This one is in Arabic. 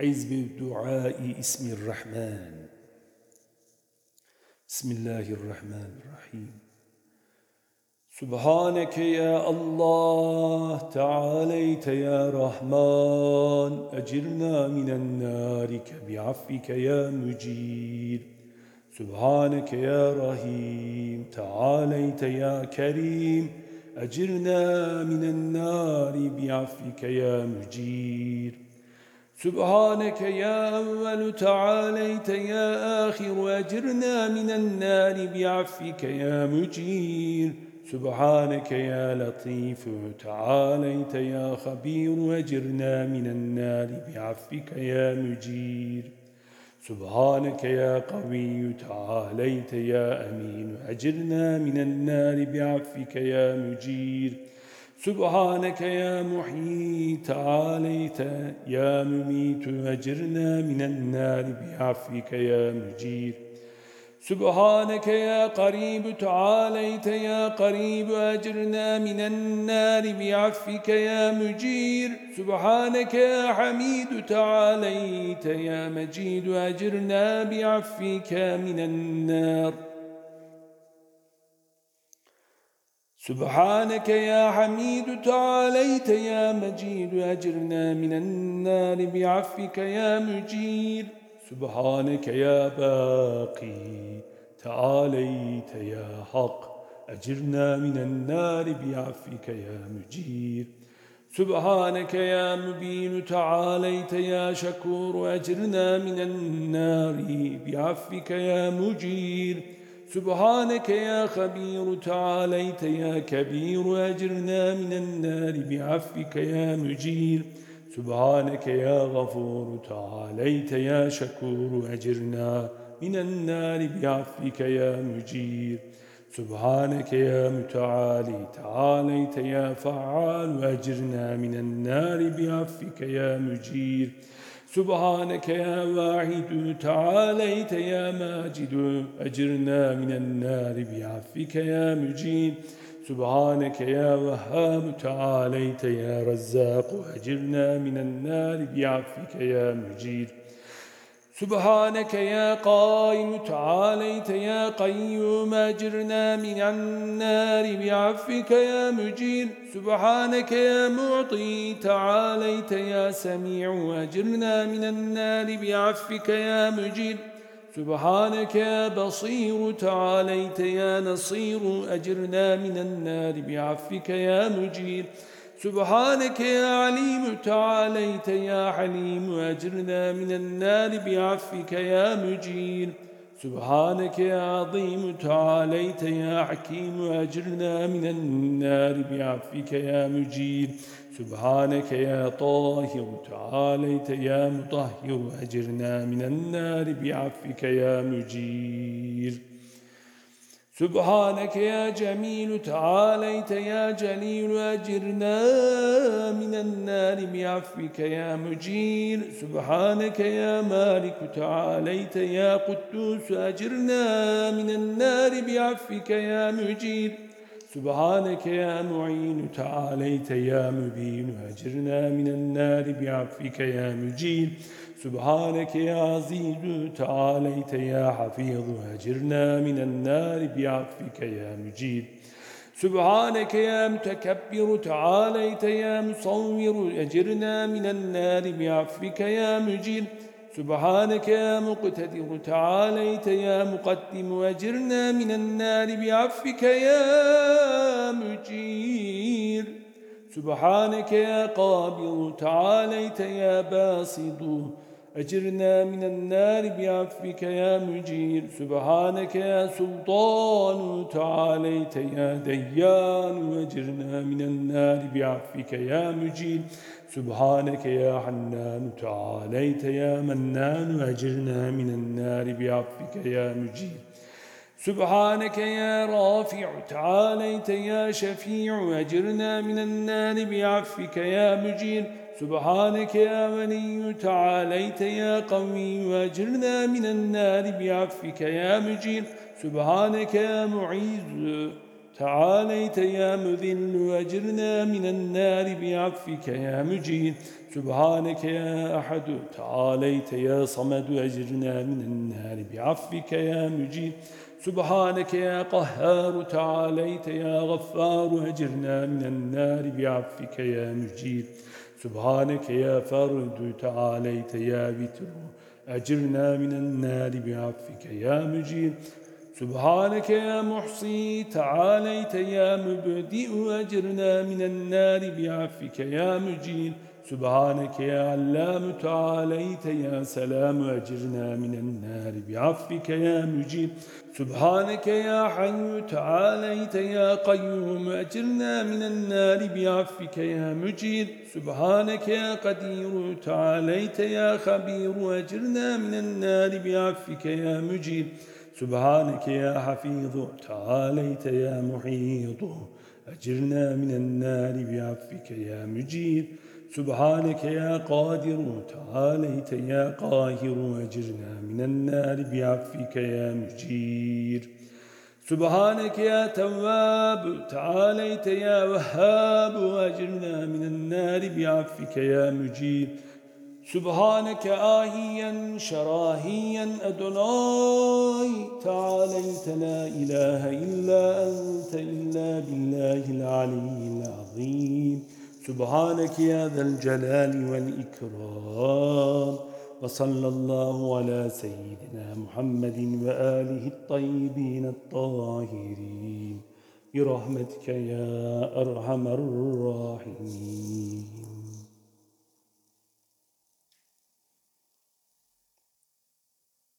حزب دعاء اسم الرحمن. بسم الله الرحمن الرحيم. سبحانك يا الله تعاليت يا رحمن أجرنا من النار بعفك يا مجير. سبحانك يا رحيم تعاليت يا كريم أجرنا من النار بعفك يا مجير. سبحانك يا أول تعاليت يا آخر أجرنا من النار بعفك يا مجير. سبحانك يا لطيف تعاليت يا خبير أجرنا من النار بعفك يا مجير. سبحانك يا قوي تعاليت يا أمين أجرنا من النار بعفك يا مجير. سبحانك يا محيي تعاليت يا مميت أجرنا من النار بعفك يا مجير سبحانك يا قريب تعاليت يا قريب أجرنا من النار بعفك يا مجير سبحانك يا حميد تعاليت يا مجيد أجرنا بعفك من النار. سبحانك يا حميد تعاليت يا مجيد أجرنا من النار بعفك يا مجير سبحانك يا باقي تعاليت يا حق أجرنا من النار بعفك يا مجير سبحانك يا مبين تعاليت يا شكور أجرنا من النار بعفك يا مجير سبحانك يا خبير تعاليت يا كبير أجرنا من النار بعفك يا مجير. سبحانك يا غفور تعاليت يا شكور أجرنا من النار بعفك يا مجير. سبحانك يا متعالي تعاليت يا فعال أجرنا من النار بعفك يا مجير. سبحانك يا واحد تعاليت يا ماجد أجرنا من النار بعفك يا مجيد سبحانك يا وهاب تعاليت يا رزاق أجرنا من النار بعفك يا مجيد سبحانك يا قائم تعاليت يا قيوم أجرنا من النار بعفك يا مجير سبحانك يا معطي تعاليت يا سميع أجرنا من النار بعفك يا مجير سبحانك يا بصير تعاليت يا نصير أجرنا من النار بعفك يا مجير سبحانك يا عليم تعاليت يا حليم أجرنا من النار بعفك يا مجير. سبحانك يا عظيم تعاليت يا حكيم أجرنا من النار بعفك يا مجير. سبحانك يا طاهر تعاليت يا مطهر أجرنا من النار بعفك يا مجير. سبحانك يا جميل تعاليت يا جليل أجرنا من النار بعفك يا مجير. سبحانك يا مالك تعاليت يا قدوس أجرنا من النار بعفك يا مجير. سبحانك يا معين تعاليت يا مبين أجرنا من النار بعفك يا مجير سبحانك يا عزيز تعاليت يا حفيظ أجرنا من النار بعفك يا مجيد سبحانك يا متكبر تعاليت يا مصور أجرنا من النار بعفك يا مجيد سبحانك يا مقتدر تعاليت يا مقدم أجرنا من النار بعفك يا مجير. سبحانك يا قابض تعاليت يا باسط. أجرنا من النار بعفك يا مجير. سبحانك يا سلطان تعاليت يا ديان. أجرنا من النار بعفك يا مجير. سبحانك يا حنان تعاليت يا منان. أجرنا من النار بعفك يا مجير. سبحانك يا رافع تعاليت يا شفيع. أجرنا من النار بعفك يا مجير. سبحانك يا ولي تعاليت يا قوي وأجرنا من النار بعفك يا مجير سبحانك يا معيذ تعاليت يا مذل أجرنا من النار بعفك يا مجيد سبحانك يا أحد تعاليت يا صمد أجرنا من النار بعفك يا مجيد سبحانك يا قهار تعاليت يا غفار أجرنا من النار بعفك يا مجيد سبحانك يا فرد تعاليت يا بتر أجرنا من النار بعفك يا مجيد سبحانك يا محصي تعاليت يا مبدئ أجرنا من النار بعفك يا مجيد سبحانك يا علام تعاليت يا سلام أجرنا من النار. بعفك يا مجيب. سبحانك يا حي تعاليت يا قيوم أجرنا من النار. بعفك يا مجيد سبحانك يا قدير تعاليت يا خبير أجرنا من النار. بعفك يا مجيد سبحانك يا حفيظ تعاليت يا محيط. أجرنا من النار بعفك يا مجيد سبحانك يا قادر تعاليت يا قاهر. أجرنا من النار بعفك يا مجير سبحانك يا تواب تعاليت يا وهاب. أجرنا من النار بعفك يا مجير سبحانك آهيا شراهيا أدناي تعاليت لا إله إلا أنت سبحانك يا ذا الجلال والإكرام وصلى الله على سيدنا محمد وآله الطيبين الطاهرين. برحمتك يا أرحم الراحمين.